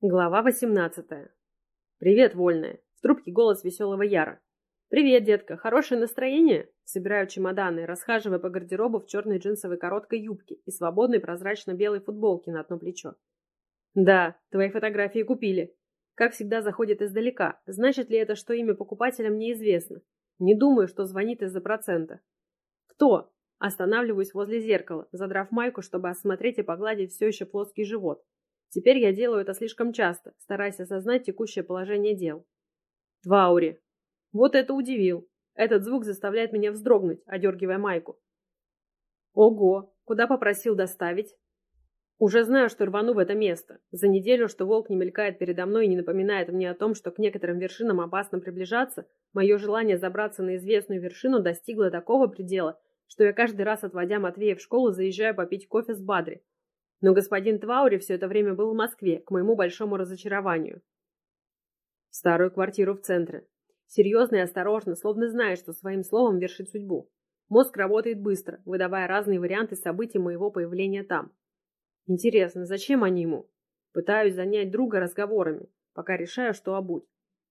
Глава 18. «Привет, вольная!» В трубке голос веселого Яра. «Привет, детка! Хорошее настроение?» Собираю чемоданы, расхаживая по гардеробу в черной джинсовой короткой юбке и свободной прозрачно-белой футболке на одно плечо. «Да, твои фотографии купили. Как всегда заходит издалека. Значит ли это, что имя покупателя мне известно? Не думаю, что звонит из-за процента». «Кто?» Останавливаюсь возле зеркала, задрав майку, чтобы осмотреть и погладить все еще плоский живот. Теперь я делаю это слишком часто, стараясь осознать текущее положение дел. Тваури. Вот это удивил. Этот звук заставляет меня вздрогнуть, одергивая майку. Ого, куда попросил доставить? Уже знаю, что рвану в это место. За неделю, что волк не мелькает передо мной и не напоминает мне о том, что к некоторым вершинам опасно приближаться, мое желание забраться на известную вершину достигло такого предела, что я каждый раз, отводя Матвея в школу, заезжаю попить кофе с Бадри, но господин Тваури все это время был в Москве, к моему большому разочарованию. Старую квартиру в центре. Серьезно и осторожно, словно зная, что своим словом вершит судьбу. Мозг работает быстро, выдавая разные варианты событий моего появления там. Интересно, зачем они ему? Пытаюсь занять друга разговорами, пока решаю, что обуть.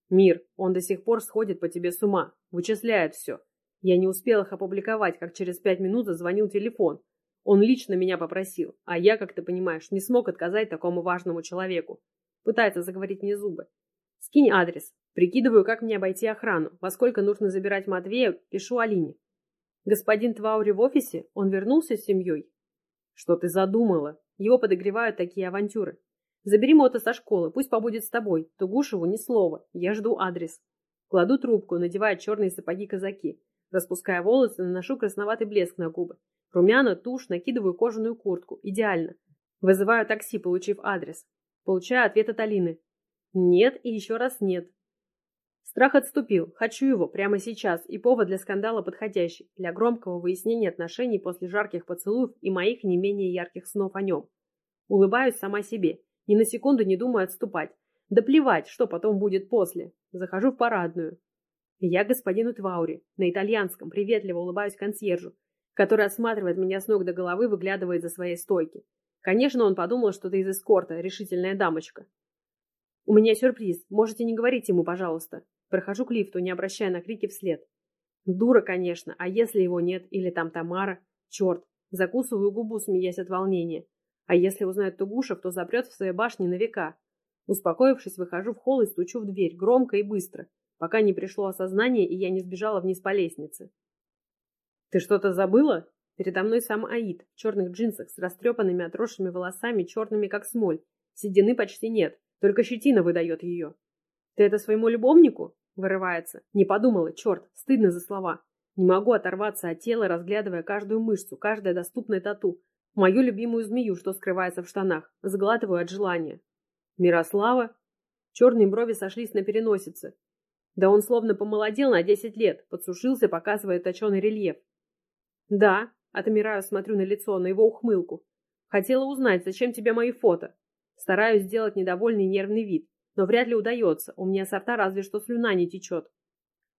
Мир, он до сих пор сходит по тебе с ума, вычисляет все. Я не успел их опубликовать, как через пять минут зазвонил телефон, он лично меня попросил, а я, как ты понимаешь, не смог отказать такому важному человеку. Пытается заговорить мне зубы. Скинь адрес. Прикидываю, как мне обойти охрану. Во сколько нужно забирать Матвея, пишу Алине. Господин Тваури в офисе? Он вернулся с семьей? Что ты задумала? Его подогревают такие авантюры. Забери Мота со школы, пусть побудет с тобой. Тугушеву ни слова. Я жду адрес. Кладу трубку, надевая черные сапоги-казаки. Распуская волосы, наношу красноватый блеск на губы. Румяна, тушь, накидываю кожаную куртку. Идеально. Вызываю такси, получив адрес. Получаю ответ от Алины. Нет и еще раз нет. Страх отступил. Хочу его прямо сейчас, и повод для скандала подходящий, для громкого выяснения отношений после жарких поцелуев и моих не менее ярких снов о нем. Улыбаюсь сама себе. Ни на секунду не думаю отступать. Да плевать, что потом будет после. Захожу в парадную. Я господину Тваури. На итальянском приветливо улыбаюсь консьержу который осматривает меня с ног до головы, выглядывает за своей стойки. Конечно, он подумал, что ты из эскорта, решительная дамочка. У меня сюрприз. Можете не говорить ему, пожалуйста. Прохожу к лифту, не обращая на крики вслед. Дура, конечно, а если его нет, или там Тамара? Черт. Закусываю губу, смеясь от волнения. А если узнает Тугушев, то запрет в своей башне на века. Успокоившись, выхожу в холл и стучу в дверь, громко и быстро, пока не пришло осознание, и я не сбежала вниз по лестнице. «Ты что-то забыла?» Передо мной сам Аид, в черных джинсах, с растрепанными отросшими волосами, черными как смоль. Седины почти нет, только щетина выдает ее. «Ты это своему любовнику?» Вырывается. Не подумала, черт, стыдно за слова. Не могу оторваться от тела, разглядывая каждую мышцу, каждое доступное тату. Мою любимую змею, что скрывается в штанах. Сглатываю от желания. Мирослава? Черные брови сошлись на переносице. Да он словно помолодел на десять лет, подсушился, показывая точеный рельеф. «Да», — отмираю, смотрю на лицо, на его ухмылку. «Хотела узнать, зачем тебе мои фото?» Стараюсь сделать недовольный нервный вид, но вряд ли удается, у меня со рта разве что слюна не течет.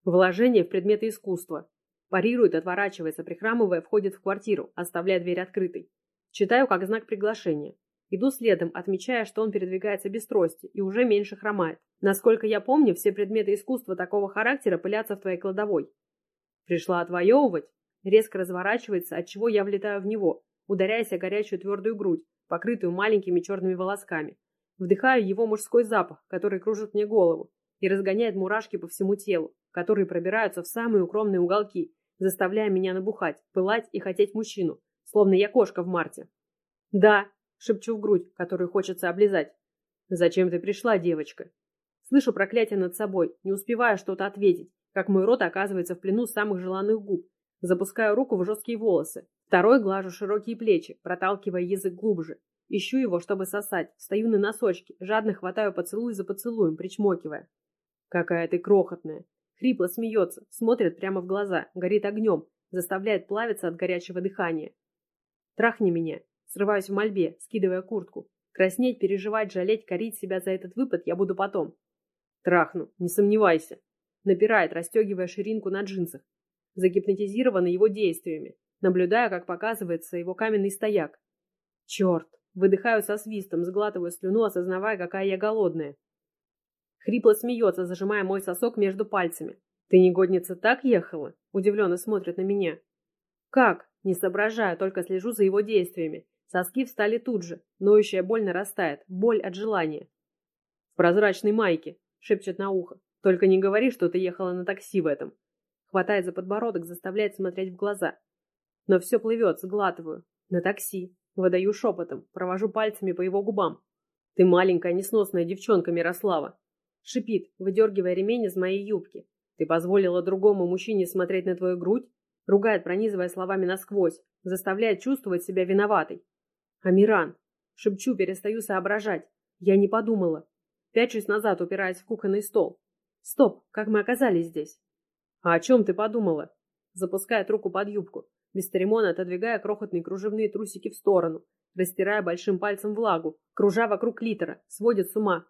Вложение в предметы искусства. Парирует, отворачивается, прихрамывая, входит в квартиру, оставляя дверь открытой. Читаю как знак приглашения. Иду следом, отмечая, что он передвигается без трости и уже меньше хромает. Насколько я помню, все предметы искусства такого характера пылятся в твоей кладовой. Пришла отвоевывать? Резко разворачивается, отчего я влетаю в него, ударяясь о горячую твердую грудь, покрытую маленькими черными волосками. Вдыхаю его мужской запах, который кружит мне голову и разгоняет мурашки по всему телу, которые пробираются в самые укромные уголки, заставляя меня набухать, пылать и хотеть мужчину, словно я кошка в марте. «Да», — шепчу в грудь, которую хочется облизать. «Зачем ты пришла, девочка?» Слышу проклятие над собой, не успевая что-то ответить, как мой рот оказывается в плену самых желанных губ, Запускаю руку в жесткие волосы. Второй глажу широкие плечи, проталкивая язык глубже. Ищу его, чтобы сосать. Встаю на носочки, жадно хватаю поцелуй за поцелуем, причмокивая. Какая ты крохотная. Хрипло смеется, смотрит прямо в глаза, горит огнем, заставляет плавиться от горячего дыхания. Трахни меня. Срываюсь в мольбе, скидывая куртку. Краснеть, переживать, жалеть, корить себя за этот выпад я буду потом. Трахну, не сомневайся. Напирает, расстегивая ширинку на джинсах загипнотизированы его действиями, наблюдая, как показывается его каменный стояк. Черт, Выдыхаю со свистом, сглатываю слюну, осознавая, какая я голодная. Хрипло смеется, зажимая мой сосок между пальцами. «Ты, негодница, так ехала?» Удивленно смотрит на меня. «Как?» Не соображаю, только слежу за его действиями. Соски встали тут же. Ноющая боль нарастает. Боль от желания. «В прозрачной майке», — шепчет на ухо. «Только не говори, что ты ехала на такси в этом». Хватает за подбородок, заставляет смотреть в глаза. Но все плывет, сглатываю. На такси. Выдаю шепотом, провожу пальцами по его губам. «Ты маленькая несносная девчонка, Мирослава!» Шипит, выдергивая ремень из моей юбки. «Ты позволила другому мужчине смотреть на твою грудь?» Ругает, пронизывая словами насквозь, заставляет чувствовать себя виноватой. «Амиран!» Шепчу, перестаю соображать. Я не подумала. Пячусь назад, упираясь в кухонный стол. «Стоп! Как мы оказались здесь?» «А о чем ты подумала?» Запускает руку под юбку без церемона отодвигая крохотные кружевные трусики в сторону, растирая большим пальцем влагу, кружа вокруг литера, сводит с ума.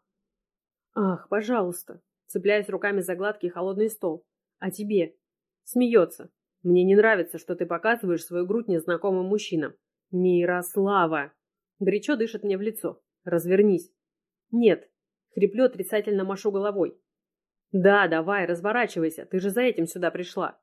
«Ах, пожалуйста!» цепляясь руками за гладкий холодный стол. «А тебе?» Смеется. «Мне не нравится, что ты показываешь свою грудь незнакомым мужчинам». «Мирослава!» Горячо дышит мне в лицо. «Развернись». «Нет». Хриплю, отрицательно машу головой. «Да, давай, разворачивайся, ты же за этим сюда пришла».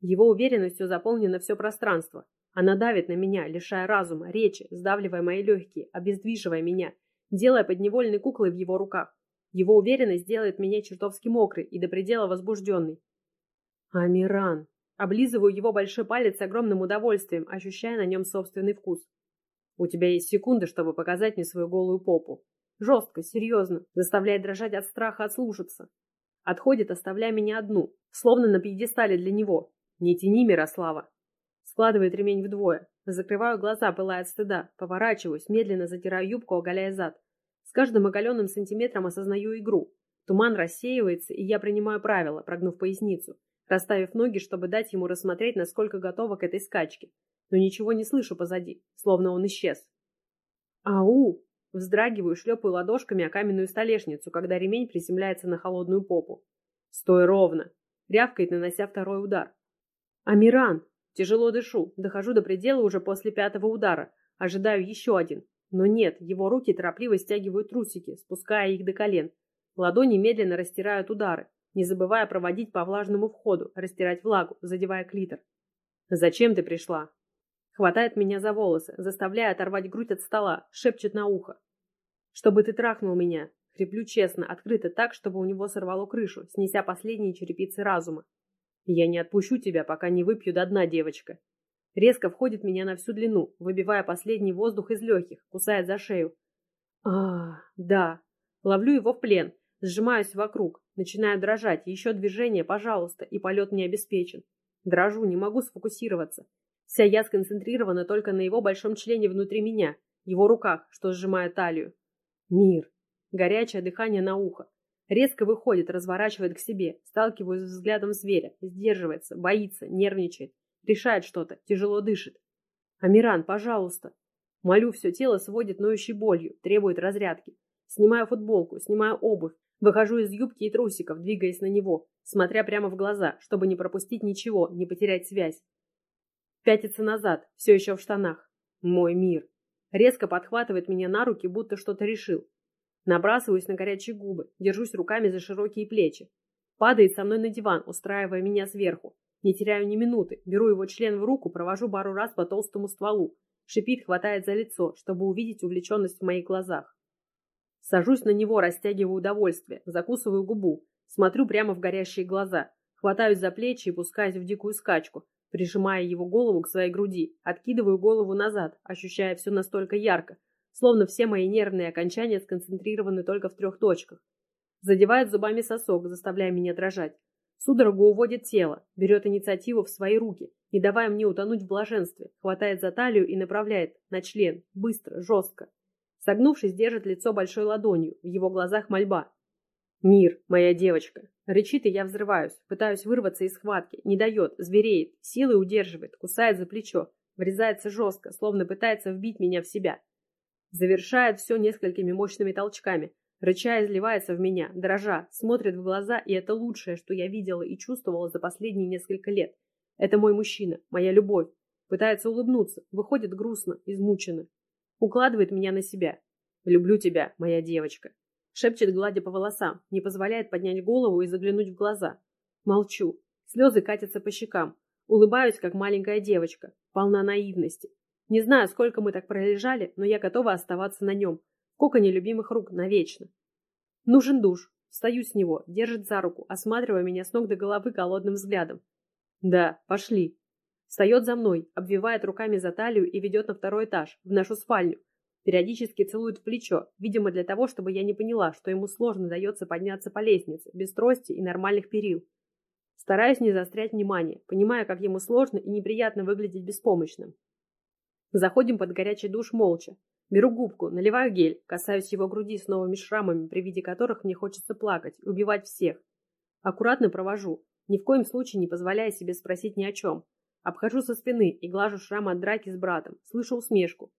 Его уверенностью заполнено все пространство. Она давит на меня, лишая разума, речи, сдавливая мои легкие, обездвиживая меня, делая подневольной куклой в его руках. Его уверенность делает меня чертовски мокрой и до предела возбужденной. Амиран. Облизываю его большой палец с огромным удовольствием, ощущая на нем собственный вкус. У тебя есть секунда, чтобы показать мне свою голую попу. Жестко, серьезно, заставляет дрожать от страха отслушаться. Отходит, оставляя меня одну, словно на пьедестале для него. «Не тяни, Мирослава!» Складывает ремень вдвое. Закрываю глаза, пылая от стыда. Поворачиваюсь, медленно затираю юбку, оголяя зад. С каждым оголенным сантиметром осознаю игру. Туман рассеивается, и я принимаю правила, прогнув поясницу, расставив ноги, чтобы дать ему рассмотреть, насколько готова к этой скачке. Но ничего не слышу позади, словно он исчез. «Ау!» Вздрагиваю, шлепаю ладошками о каменную столешницу, когда ремень приземляется на холодную попу. «Стой ровно!» Рявкает, нанося второй удар. «Амиран!» Тяжело дышу, дохожу до предела уже после пятого удара, ожидаю еще один. Но нет, его руки торопливо стягивают трусики, спуская их до колен. Ладони медленно растирают удары, не забывая проводить по влажному входу, растирать влагу, задевая клитор. «Зачем ты пришла?» Хватает меня за волосы, заставляя оторвать грудь от стола, шепчет на ухо. «Чтобы ты трахнул меня!» Хриплю честно, открыто так, чтобы у него сорвало крышу, снеся последние черепицы разума. Я не отпущу тебя, пока не выпью до дна, девочка. Резко входит меня на всю длину, выбивая последний воздух из легких, кусает за шею. А, да. Ловлю его в плен, сжимаюсь вокруг, начинаю дрожать. Еще движение, пожалуйста, и полет не обеспечен. Дрожу, не могу сфокусироваться. Вся я сконцентрирована только на его большом члене внутри меня, его руках, что сжимает талию. Мир. Горячее дыхание на ухо. Резко выходит, разворачивает к себе, сталкиваюсь взглядом зверя, сдерживается, боится, нервничает, решает что-то, тяжело дышит. «Амиран, пожалуйста!» Молю, все тело сводит ноющей болью, требует разрядки. Снимаю футболку, снимаю обувь, выхожу из юбки и трусиков, двигаясь на него, смотря прямо в глаза, чтобы не пропустить ничего, не потерять связь. Пятится назад, все еще в штанах. Мой мир. Резко подхватывает меня на руки, будто что-то решил. Набрасываюсь на горячие губы, держусь руками за широкие плечи. Падает со мной на диван, устраивая меня сверху. Не теряю ни минуты, беру его член в руку, провожу пару раз по толстому стволу. Шипит, хватает за лицо, чтобы увидеть увлеченность в моих глазах. Сажусь на него, растягиваю удовольствие, закусываю губу, смотрю прямо в горящие глаза, хватаюсь за плечи и пускаюсь в дикую скачку, прижимая его голову к своей груди, откидываю голову назад, ощущая все настолько ярко, словно все мои нервные окончания сконцентрированы только в трех точках. Задевает зубами сосок, заставляя меня дрожать. Судорога уводит тело, берет инициативу в свои руки, не давая мне утонуть в блаженстве, хватает за талию и направляет на член, быстро, жестко. Согнувшись, держит лицо большой ладонью, в его глазах мольба. «Мир, моя девочка!» Рычит, и я взрываюсь, пытаюсь вырваться из схватки, не дает, звереет, силой удерживает, кусает за плечо, врезается жестко, словно пытается вбить меня в себя. Завершает все несколькими мощными толчками. Рыча изливается в меня, дрожа, смотрит в глаза, и это лучшее, что я видела и чувствовала за последние несколько лет. Это мой мужчина, моя любовь. Пытается улыбнуться, выходит грустно, измученно. Укладывает меня на себя. «Люблю тебя, моя девочка». Шепчет, гладя по волосам, не позволяет поднять голову и заглянуть в глаза. Молчу. Слезы катятся по щекам. Улыбаюсь, как маленькая девочка, полна наивности. Не знаю, сколько мы так пролежали, но я готова оставаться на нем, коконе любимых рук, навечно. Нужен душ. Встаю с него, держит за руку, осматривая меня с ног до головы голодным взглядом. Да, пошли. Встает за мной, обвивает руками за талию и ведет на второй этаж, в нашу спальню. Периодически целует в плечо, видимо, для того, чтобы я не поняла, что ему сложно дается подняться по лестнице, без трости и нормальных перил. Стараюсь не заострять внимание, понимая, как ему сложно и неприятно выглядеть беспомощным. Заходим под горячий душ молча. Беру губку, наливаю гель, касаюсь его груди с новыми шрамами, при виде которых мне хочется плакать убивать всех. Аккуратно провожу, ни в коем случае не позволяя себе спросить ни о чем, Обхожу со спины и глажу шрам от драки с братом. Слышу усмешку.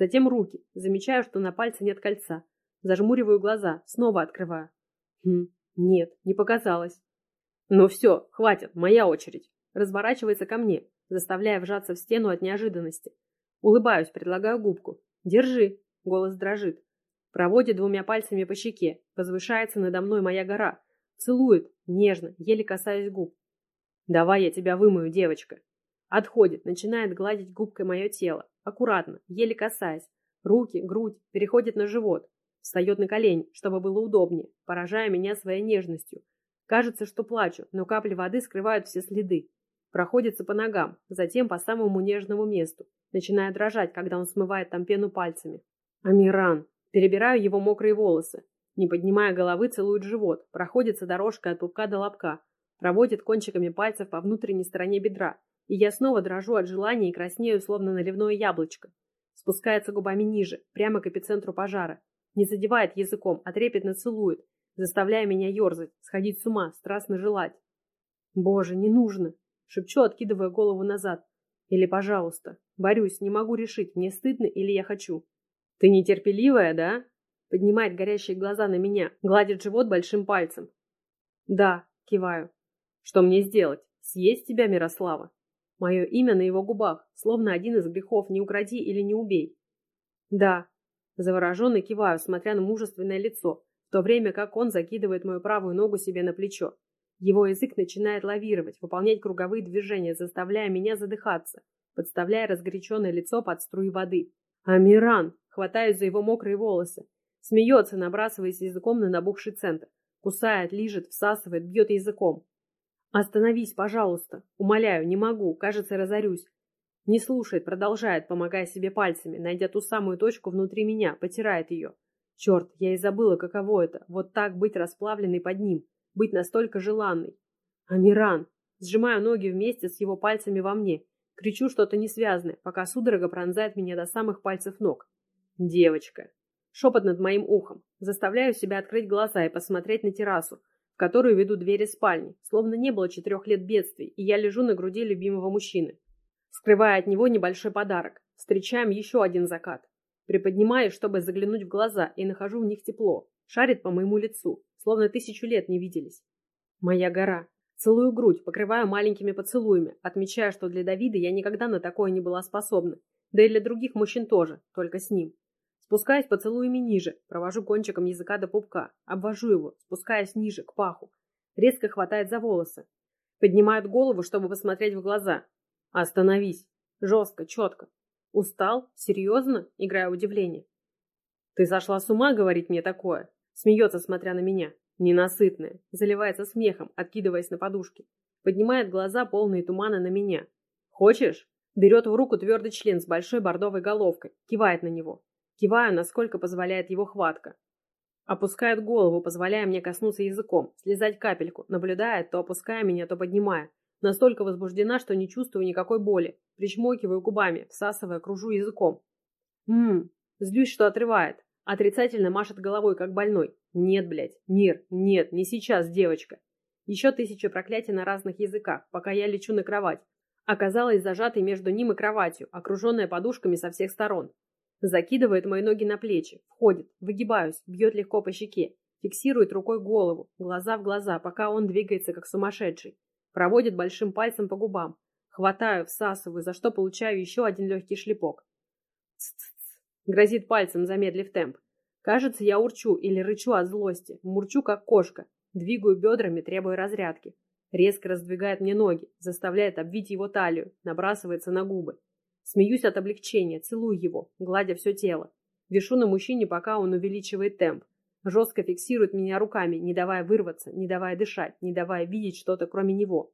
Затем руки. Замечаю, что на пальце нет кольца. Зажмуриваю глаза. Снова открываю. Хм, нет, не показалось. Ну все, хватит, моя очередь. Разворачивается ко мне, заставляя вжаться в стену от неожиданности. Улыбаюсь, предлагаю губку. Держи. Голос дрожит. Проводит двумя пальцами по щеке. Возвышается надо мной моя гора. Целует, нежно, еле касаясь губ. Давай я тебя вымою, девочка. Отходит, начинает гладить губкой мое тело. Аккуратно, еле касаясь. Руки, грудь, переходит на живот. Встает на колени, чтобы было удобнее, поражая меня своей нежностью. Кажется, что плачу, но капли воды скрывают все следы. Проходится по ногам, затем по самому нежному месту, начиная дрожать, когда он смывает там пену пальцами. Амиран. Перебираю его мокрые волосы. Не поднимая головы, целует живот, проходится дорожкой от пупка до лобка, проводит кончиками пальцев по внутренней стороне бедра, и я снова дрожу от желания и краснею, словно наливное яблочко. Спускается губами ниже, прямо к эпицентру пожара. Не задевает языком, а трепетно целует, заставляя меня ерзать, сходить с ума, страстно желать. «Боже, не нужно!» — шепчу, откидывая голову назад. «Или, пожалуйста. Борюсь, не могу решить, мне стыдно или я хочу». «Ты нетерпеливая, да?» Поднимает горящие глаза на меня, гладит живот большим пальцем. «Да», — киваю. «Что мне сделать? Съесть тебя, Мирослава?» Мое имя на его губах, словно один из грехов «не укради или не убей». «Да». Завороженно киваю, смотря на мужественное лицо, в то время как он закидывает мою правую ногу себе на плечо. Его язык начинает лавировать, выполнять круговые движения, заставляя меня задыхаться, подставляя разгоряченное лицо под струи воды. «Амиран!» Хватаюсь за его мокрые волосы. Смеется, набрасываясь языком на набухший центр. Кусает, лижет, всасывает, бьет языком. «Остановись, пожалуйста. Умоляю, не могу. Кажется, разорюсь». Не слушает, продолжает, помогая себе пальцами, найдя ту самую точку внутри меня, потирает ее. Черт, я и забыла, каково это, вот так быть расплавленной под ним, быть настолько желанной. Амиран! Сжимаю ноги вместе с его пальцами во мне, кричу что-то несвязное, пока судорога пронзает меня до самых пальцев ног. Девочка. Шепот над моим ухом. Заставляю себя открыть глаза и посмотреть на террасу, которую ведут двери спальни, словно не было четырех лет бедствий, и я лежу на груди любимого мужчины. Скрывая от него небольшой подарок, встречаем еще один закат. Приподнимаюсь, чтобы заглянуть в глаза, и нахожу в них тепло. Шарит по моему лицу, словно тысячу лет не виделись. Моя гора. Целую грудь, покрываю маленькими поцелуями, отмечая, что для Давида я никогда на такое не была способна. Да и для других мужчин тоже, только с ним. Спускаясь поцелуями ниже, провожу кончиком языка до пупка, обвожу его, спускаясь ниже, к паху. Резко хватает за волосы. Поднимает голову, чтобы посмотреть в глаза. Остановись. Жестко, четко. Устал? Серьезно? Играя удивление. Ты сошла с ума говорить мне такое? Смеется, смотря на меня. Ненасытная. Заливается смехом, откидываясь на подушке. Поднимает глаза, полные тумана, на меня. Хочешь? Берет в руку твердый член с большой бордовой головкой. Кивает на него. Киваю, насколько позволяет его хватка. Опускает голову, позволяя мне коснуться языком, слезать капельку, наблюдает, то опуская меня, то поднимая. Настолько возбуждена, что не чувствую никакой боли. Причмокиваю губами, всасывая, кружу языком. Ммм, злюсь, что отрывает. Отрицательно машет головой, как больной. Нет, блядь, мир, нет, не сейчас, девочка. Еще тысяча проклятий на разных языках, пока я лечу на кровать. Оказалась зажатой между ним и кроватью, окруженная подушками со всех сторон. Закидывает мои ноги на плечи, входит, выгибаюсь, бьет легко по щеке, фиксирует рукой голову, глаза в глаза, пока он двигается как сумасшедший. Проводит большим пальцем по губам. Хватаю, всасываю, за что получаю еще один легкий шлепок. Ц -ц -ц. Грозит пальцем, замедлив темп. Кажется, я урчу или рычу от злости. Мурчу, как кошка. Двигаю бедрами, требуя разрядки. Резко раздвигает мне ноги, заставляет обвить его талию, набрасывается на губы. Смеюсь от облегчения, целую его, гладя все тело. Вешу на мужчине, пока он увеличивает темп. Жестко фиксирует меня руками, не давая вырваться, не давая дышать, не давая видеть что-то кроме него.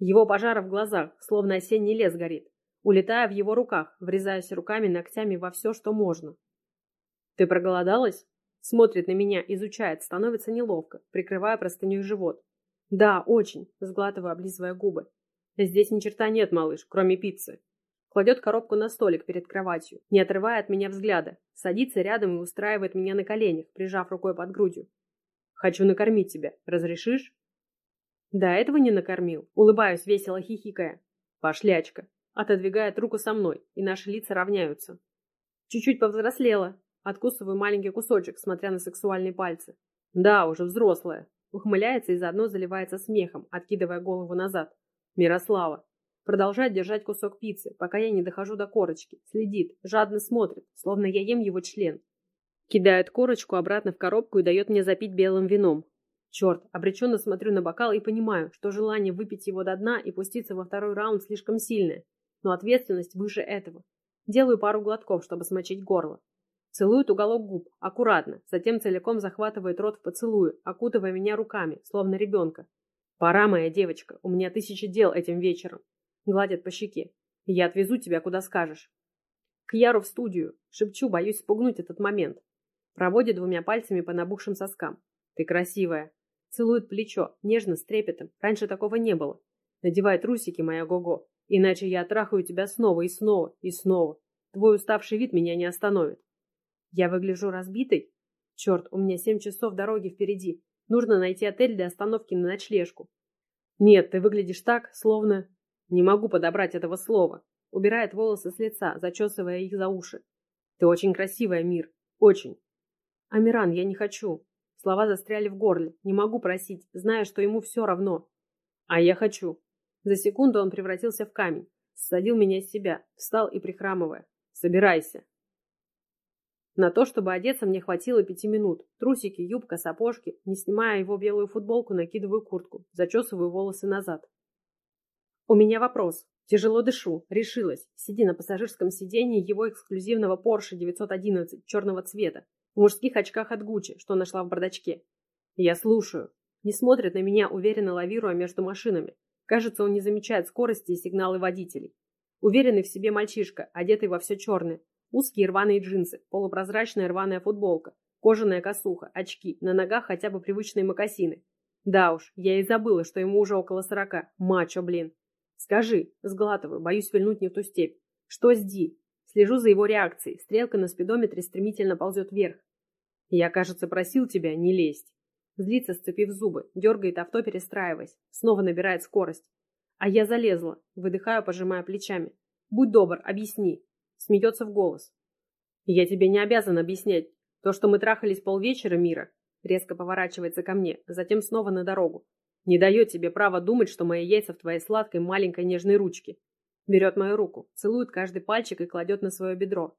Его пожара в глазах, словно осенний лес горит. Улетая в его руках, врезаясь руками, ногтями во все, что можно. «Ты проголодалась?» Смотрит на меня, изучает, становится неловко, прикрывая простыней живот. «Да, очень», сглатывая, облизывая губы. «Здесь ни черта нет, малыш, кроме пиццы». Кладет коробку на столик перед кроватью, не отрывая от меня взгляда. Садится рядом и устраивает меня на коленях, прижав рукой под грудью. «Хочу накормить тебя. Разрешишь?» До этого не накормил. Улыбаюсь, весело хихикая. «Пошлячка». Отодвигает руку со мной, и наши лица равняются. Чуть-чуть повзрослела. Откусываю маленький кусочек, смотря на сексуальные пальцы. Да, уже взрослая. Ухмыляется и заодно заливается смехом, откидывая голову назад. Мирослава. Продолжает держать кусок пиццы, пока я не дохожу до корочки. Следит, жадно смотрит, словно я ем его член. Кидает корочку обратно в коробку и дает мне запить белым вином. Черт, обреченно смотрю на бокал и понимаю, что желание выпить его до дна и пуститься во второй раунд слишком сильное. Но ответственность выше этого. Делаю пару глотков, чтобы смочить горло. Целует уголок губ, аккуратно, затем целиком захватывает рот в поцелуе, окутывая меня руками, словно ребенка. «Пора, моя девочка, у меня тысячи дел этим вечером». Гладит по щеке. «Я отвезу тебя, куда скажешь». К Яру в студию. Шепчу, боюсь спугнуть этот момент. Проводит двумя пальцами по набухшим соскам. «Ты красивая». Целует плечо, нежно, с трепетом. Раньше такого не было. Надевай трусики, моя Го-Го. Иначе я трахаю тебя снова и снова и снова. Твой уставший вид меня не остановит. Я выгляжу разбитой? Черт, у меня семь часов дороги впереди. Нужно найти отель для остановки на ночлежку. Нет, ты выглядишь так, словно... Не могу подобрать этого слова. Убирает волосы с лица, зачесывая их за уши. Ты очень красивая, Мир. Очень. Амиран, я не хочу. Слова застряли в горле. Не могу просить, зная, что ему все равно. А я хочу. За секунду он превратился в камень. Ссадил меня с себя. Встал и прихрамывая. Собирайся. На то, чтобы одеться, мне хватило пяти минут. Трусики, юбка, сапожки. Не снимая его белую футболку, накидываю куртку. Зачесываю волосы назад. У меня вопрос. Тяжело дышу. Решилась. Сиди на пассажирском сиденье его эксклюзивного Porsche 911 черного цвета. В мужских очках от Гуччи, что нашла в бардачке. Я слушаю. Не смотрит на меня, уверенно лавируя между машинами. Кажется, он не замечает скорости и сигналы водителей. Уверенный в себе мальчишка, одетый во все черное. Узкие рваные джинсы, полупрозрачная рваная футболка, кожаная косуха, очки, на ногах хотя бы привычные мокасины. Да уж, я и забыла, что ему уже около сорока. Мачо, блин. Скажи, сглатываю, боюсь вильнуть не в ту степь. Что с Ди? Слежу за его реакцией. Стрелка на спидометре стремительно ползет вверх. Я, кажется, просил тебя не лезть. Злится, сцепив зубы, дергает авто, перестраиваясь. Снова набирает скорость. А я залезла. Выдыхаю, пожимая плечами. Будь добр, объясни. Смеется в голос. «Я тебе не обязан объяснять. То, что мы трахались полвечера, Мира, резко поворачивается ко мне, затем снова на дорогу. Не дает тебе права думать, что мои яйца в твоей сладкой маленькой нежной ручке. Берет мою руку, целует каждый пальчик и кладет на свое бедро.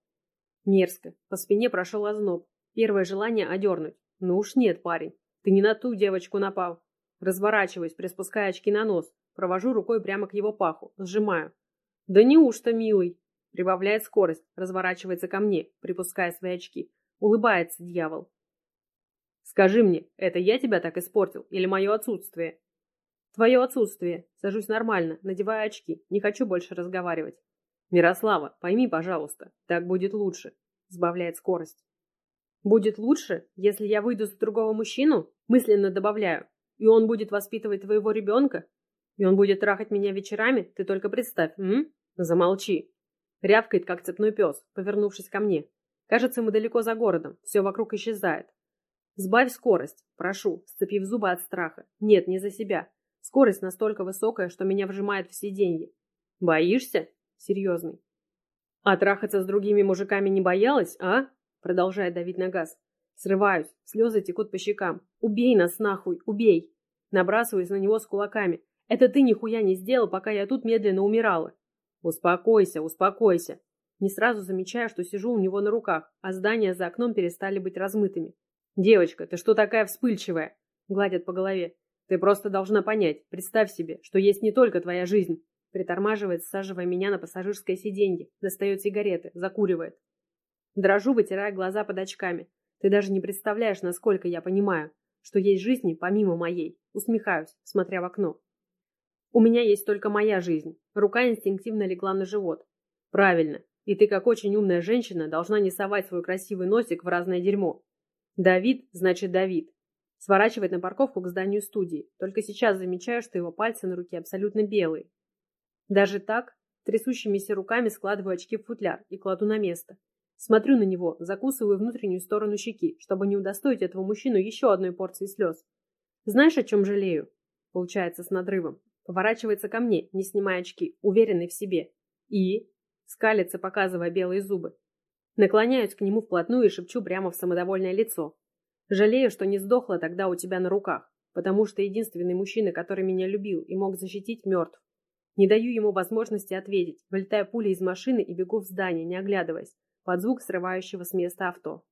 Мерзко. По спине прошел озноб. Первое желание одернуть. Ну уж нет, парень. Ты не на ту девочку напал. Разворачиваюсь, приспуская очки на нос. Провожу рукой прямо к его паху. Сжимаю. Да неужто, милый? Прибавляет скорость, разворачивается ко мне, припуская свои очки. Улыбается дьявол. Скажи мне, это я тебя так испортил или мое отсутствие? Твое отсутствие. Сажусь нормально, надеваю очки. Не хочу больше разговаривать. Мирослава, пойми, пожалуйста, так будет лучше. Сбавляет скорость. Будет лучше, если я выйду за другого мужчину? Мысленно добавляю. И он будет воспитывать твоего ребенка? И он будет трахать меня вечерами? Ты только представь, м? Замолчи. Рявкает, как цепной пес, повернувшись ко мне. Кажется, мы далеко за городом, все вокруг исчезает. Сбавь скорость, прошу, сцепив зубы от страха. Нет, не за себя. Скорость настолько высокая, что меня вжимает в сиденье. Боишься? Серьезный. А трахаться с другими мужиками не боялась, а? Продолжает давить на газ. Срываюсь, слезы текут по щекам. Убей нас нахуй, убей. Набрасываюсь на него с кулаками. Это ты нихуя не сделал, пока я тут медленно умирала. «Успокойся, успокойся!» Не сразу замечаю, что сижу у него на руках, а здания за окном перестали быть размытыми. «Девочка, ты что такая вспыльчивая?» Гладят по голове. «Ты просто должна понять, представь себе, что есть не только твоя жизнь». Притормаживает, саживая меня на пассажирское сиденье, достает сигареты, закуривает. Дрожу, вытирая глаза под очками. Ты даже не представляешь, насколько я понимаю, что есть жизни помимо моей. Усмехаюсь, смотря в окно. У меня есть только моя жизнь. Рука инстинктивно легла на живот. Правильно. И ты, как очень умная женщина, должна не совать свой красивый носик в разное дерьмо. Давид, значит Давид. Сворачивает на парковку к зданию студии. Только сейчас замечаю, что его пальцы на руке абсолютно белые. Даже так, трясущимися руками складываю очки в футляр и кладу на место. Смотрю на него, закусываю внутреннюю сторону щеки, чтобы не удостоить этого мужчину еще одной порции слез. Знаешь, о чем жалею? Получается с надрывом. Поворачивается ко мне, не снимая очки, уверенный в себе. И? Скалится, показывая белые зубы. Наклоняюсь к нему вплотную и шепчу прямо в самодовольное лицо. Жалею, что не сдохла тогда у тебя на руках, потому что единственный мужчина, который меня любил и мог защитить, мертв. Не даю ему возможности ответить, вылетая пулей из машины и бегу в здание, не оглядываясь, под звук срывающего с места авто.